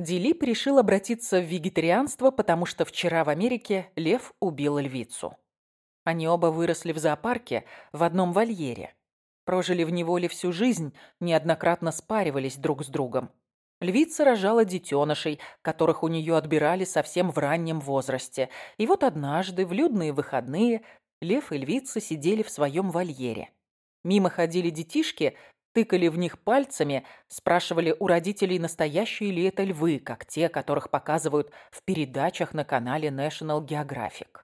Дилип решил обратиться в вегетарианство, потому что вчера в Америке лев убил львицу. Они оба выросли в зоопарке в одном вольере. Прожили в неволе всю жизнь, неоднократно спаривались друг с другом. Львица рожала детенышей, которых у нее отбирали совсем в раннем возрасте. И вот однажды, в людные выходные, лев и львица сидели в своем вольере. Мимо ходили детишки, тыкали в них пальцами, спрашивали у родителей, настоящие ли это львы, как те, которых показывают в передачах на канале National Geographic.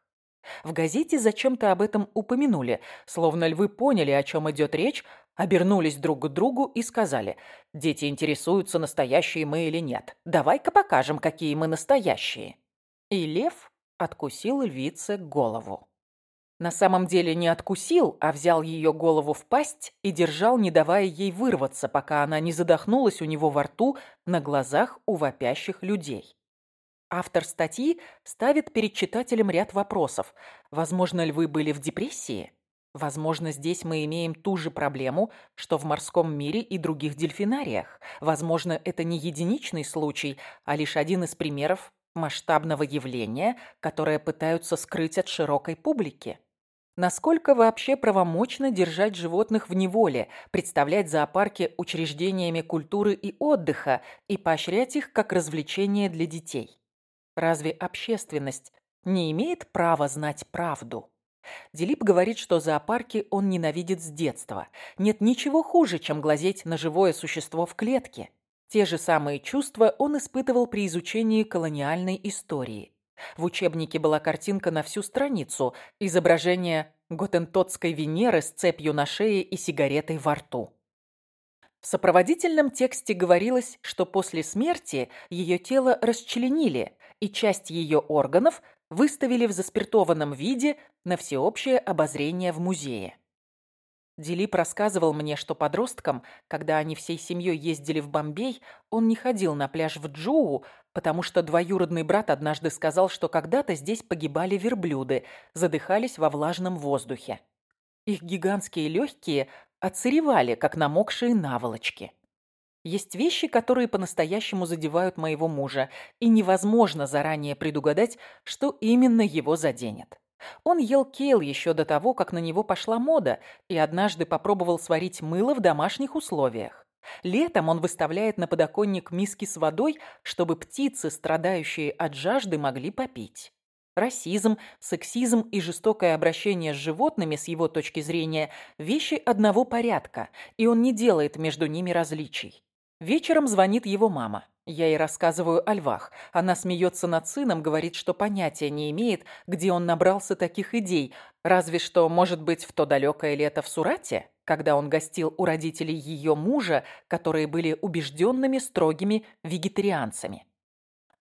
В газете зачем-то об этом упомянули, словно львы поняли, о чем идет речь, обернулись друг к другу и сказали, «Дети интересуются, настоящие мы или нет. Давай-ка покажем, какие мы настоящие». И лев откусил львице голову. На самом деле не откусил, а взял ее голову в пасть и держал, не давая ей вырваться, пока она не задохнулась у него во рту на глазах у вопящих людей. Автор статьи ставит перед читателем ряд вопросов. Возможно, львы были в депрессии? Возможно, здесь мы имеем ту же проблему, что в морском мире и других дельфинариях. Возможно, это не единичный случай, а лишь один из примеров масштабного явления, которое пытаются скрыть от широкой публики. Насколько вообще правомочно держать животных в неволе, представлять зоопарки учреждениями культуры и отдыха и поощрять их как развлечение для детей? Разве общественность не имеет права знать правду? Дилип говорит, что зоопарки он ненавидит с детства. Нет ничего хуже, чем глазеть на живое существо в клетке. Те же самые чувства он испытывал при изучении колониальной истории. В учебнике была картинка на всю страницу, изображение готентотской Венеры с цепью на шее и сигаретой во рту. В сопроводительном тексте говорилось, что после смерти ее тело расчленили, и часть ее органов выставили в заспиртованном виде на всеобщее обозрение в музее. Дилип рассказывал мне, что подросткам, когда они всей семьей ездили в Бомбей, он не ходил на пляж в Джоу, потому что двоюродный брат однажды сказал, что когда-то здесь погибали верблюды, задыхались во влажном воздухе. Их гигантские легкие отсыревали, как намокшие наволочки. Есть вещи, которые по-настоящему задевают моего мужа, и невозможно заранее предугадать, что именно его заденет. Он ел кейл еще до того, как на него пошла мода, и однажды попробовал сварить мыло в домашних условиях. Летом он выставляет на подоконник миски с водой, чтобы птицы, страдающие от жажды, могли попить. Расизм, сексизм и жестокое обращение с животными, с его точки зрения, вещи одного порядка, и он не делает между ними различий. Вечером звонит его мама. Я ей рассказываю о львах. Она смеется над сыном, говорит, что понятия не имеет, где он набрался таких идей. Разве что, может быть, в то далекое лето в Сурате, когда он гостил у родителей ее мужа, которые были убежденными строгими вегетарианцами.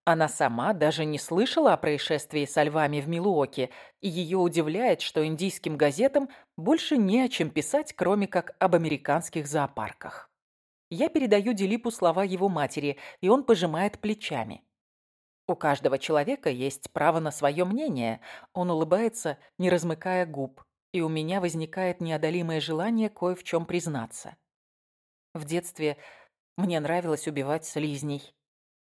Она сама даже не слышала о происшествии со львами в Милуоке, и ее удивляет, что индийским газетам больше не о чем писать, кроме как об американских зоопарках. Я передаю Дилипу слова его матери, и он пожимает плечами. У каждого человека есть право на свое мнение. Он улыбается, не размыкая губ, и у меня возникает неодолимое желание кое в чем признаться. В детстве мне нравилось убивать слизней.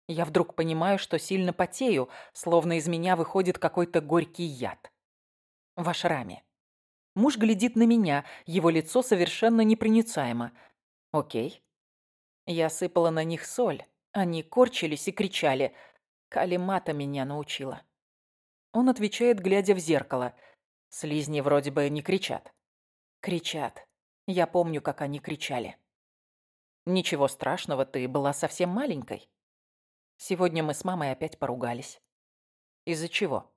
Я вдруг понимаю, что сильно потею, словно из меня выходит какой-то горький яд. В ашраме. Муж глядит на меня, его лицо совершенно непроницаемо. Окей, я сыпала на них соль. Они корчились и кричали. Калимата меня научила. Он отвечает, глядя в зеркало. Слизни вроде бы не кричат. Кричат. Я помню, как они кричали. Ничего страшного, ты была совсем маленькой. Сегодня мы с мамой опять поругались. Из-за чего?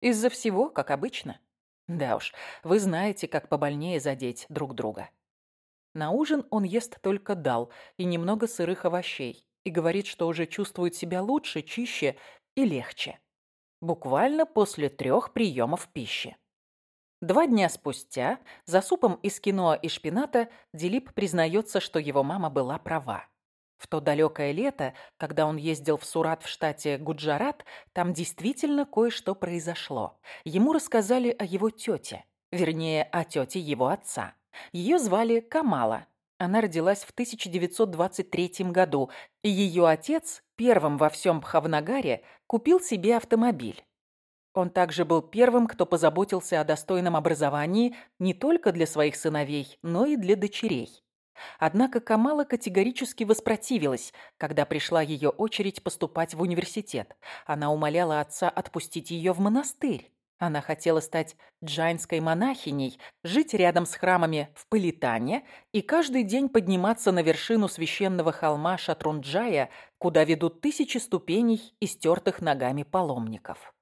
Из-за всего, как обычно. Да уж, вы знаете, как побольнее задеть друг друга. На ужин он ест только дал и немного сырых овощей и говорит, что уже чувствует себя лучше, чище и легче. Буквально после трех приемов пищи. Два дня спустя, за супом из киноа и шпината, Дилип признается, что его мама была права. В то далекое лето, когда он ездил в Сурат в штате Гуджарат, там действительно кое-что произошло. Ему рассказали о его тете, вернее, о тете его отца. Ее звали Камала. Она родилась в 1923 году, и ее отец первым во всем Бхавнагаре купил себе автомобиль. Он также был первым, кто позаботился о достойном образовании не только для своих сыновей, но и для дочерей. Однако Камала категорически воспротивилась, когда пришла ее очередь поступать в университет. Она умоляла отца отпустить ее в монастырь. Она хотела стать джайнской монахиней, жить рядом с храмами в Палитане и каждый день подниматься на вершину священного холма Шатрунджая, куда ведут тысячи ступеней, истертых ногами паломников.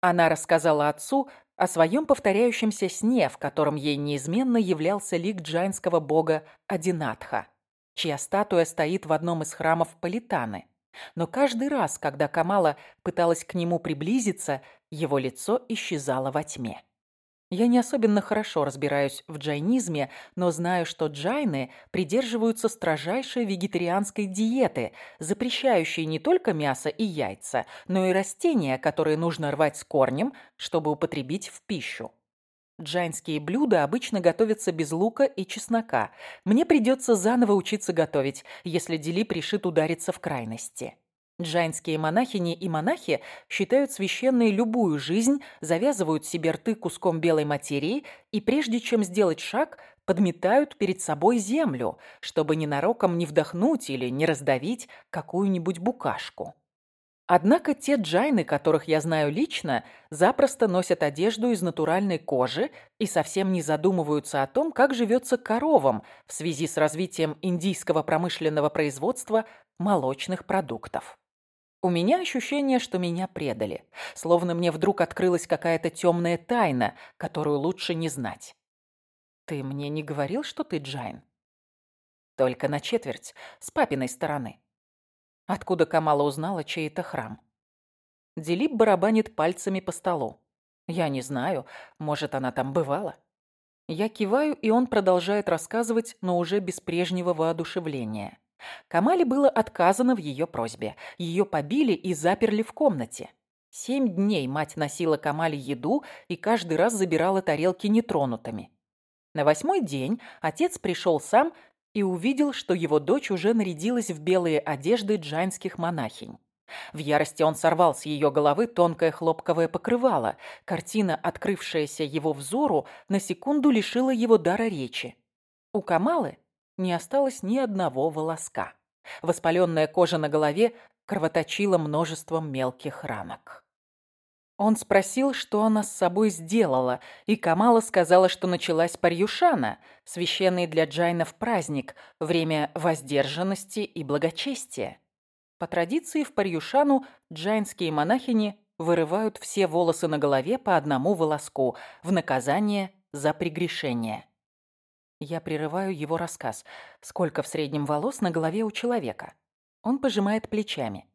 Она рассказала отцу о своем повторяющемся сне, в котором ей неизменно являлся лик джайнского бога Адинатха, чья статуя стоит в одном из храмов Политаны. Но каждый раз, когда Камала пыталась к нему приблизиться, его лицо исчезало во тьме. Я не особенно хорошо разбираюсь в джайнизме, но знаю, что джайны придерживаются строжайшей вегетарианской диеты, запрещающей не только мясо и яйца, но и растения, которые нужно рвать с корнем, чтобы употребить в пищу. Джайнские блюда обычно готовятся без лука и чеснока. Мне придется заново учиться готовить, если Дилип решит удариться в крайности. Джайнские монахини и монахи считают священной любую жизнь, завязывают себе рты куском белой материи и прежде чем сделать шаг, подметают перед собой землю, чтобы ненароком не вдохнуть или не раздавить какую-нибудь букашку. Однако те джайны, которых я знаю лично, запросто носят одежду из натуральной кожи и совсем не задумываются о том, как живется коровам в связи с развитием индийского промышленного производства молочных продуктов. У меня ощущение, что меня предали. Словно мне вдруг открылась какая-то темная тайна, которую лучше не знать. Ты мне не говорил, что ты Джайн? Только на четверть, с папиной стороны. Откуда Камала узнала, чей это храм? Делип барабанит пальцами по столу. Я не знаю, может, она там бывала. Я киваю, и он продолжает рассказывать, но уже без прежнего воодушевления. Камале было отказано в ее просьбе. Ее побили и заперли в комнате. Семь дней мать носила Камале еду и каждый раз забирала тарелки нетронутыми. На восьмой день отец пришел сам и увидел, что его дочь уже нарядилась в белые одежды джайнских монахинь. В ярости он сорвал с ее головы тонкое хлопковое покрывало. Картина, открывшаяся его взору, на секунду лишила его дара речи. У Камалы не осталось ни одного волоска. Воспаленная кожа на голове кровоточила множеством мелких ранок. Он спросил, что она с собой сделала, и Камала сказала, что началась Парьюшана, священный для джайнов праздник, время воздержанности и благочестия. По традиции в Парьюшану джайнские монахини вырывают все волосы на голове по одному волоску в наказание за прегрешение. Я прерываю его рассказ. Сколько в среднем волос на голове у человека? Он пожимает плечами.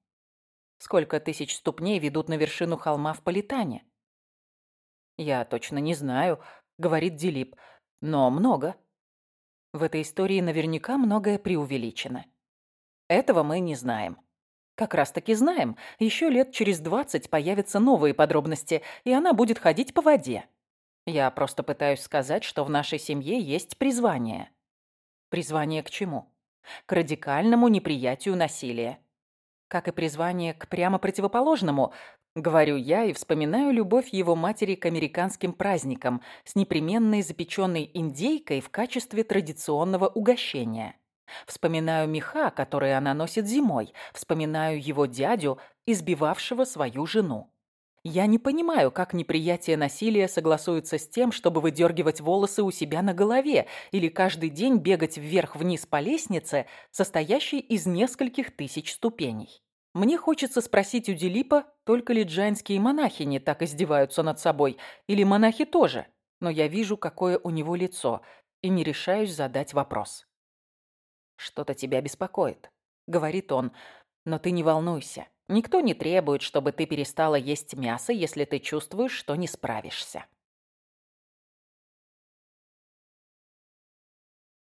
Сколько тысяч ступней ведут на вершину холма в Политане? Я точно не знаю, говорит Дилип, но много. В этой истории наверняка многое преувеличено. Этого мы не знаем. Как раз таки знаем, еще лет через двадцать появятся новые подробности, и она будет ходить по воде. Я просто пытаюсь сказать, что в нашей семье есть призвание. Призвание к чему? К радикальному неприятию насилия. Как и призвание к прямо противоположному, говорю я и вспоминаю любовь его матери к американским праздникам с непременной запеченной индейкой в качестве традиционного угощения. Вспоминаю меха, которые она носит зимой. Вспоминаю его дядю, избивавшего свою жену. Я не понимаю, как неприятие насилия согласуется с тем, чтобы выдергивать волосы у себя на голове или каждый день бегать вверх-вниз по лестнице, состоящей из нескольких тысяч ступеней. Мне хочется спросить у Дилипа, только ли джайнские монахини так издеваются над собой, или монахи тоже, но я вижу, какое у него лицо, и не решаюсь задать вопрос. «Что-то тебя беспокоит», — говорит он, — «но ты не волнуйся. Никто не требует, чтобы ты перестала есть мясо, если ты чувствуешь, что не справишься.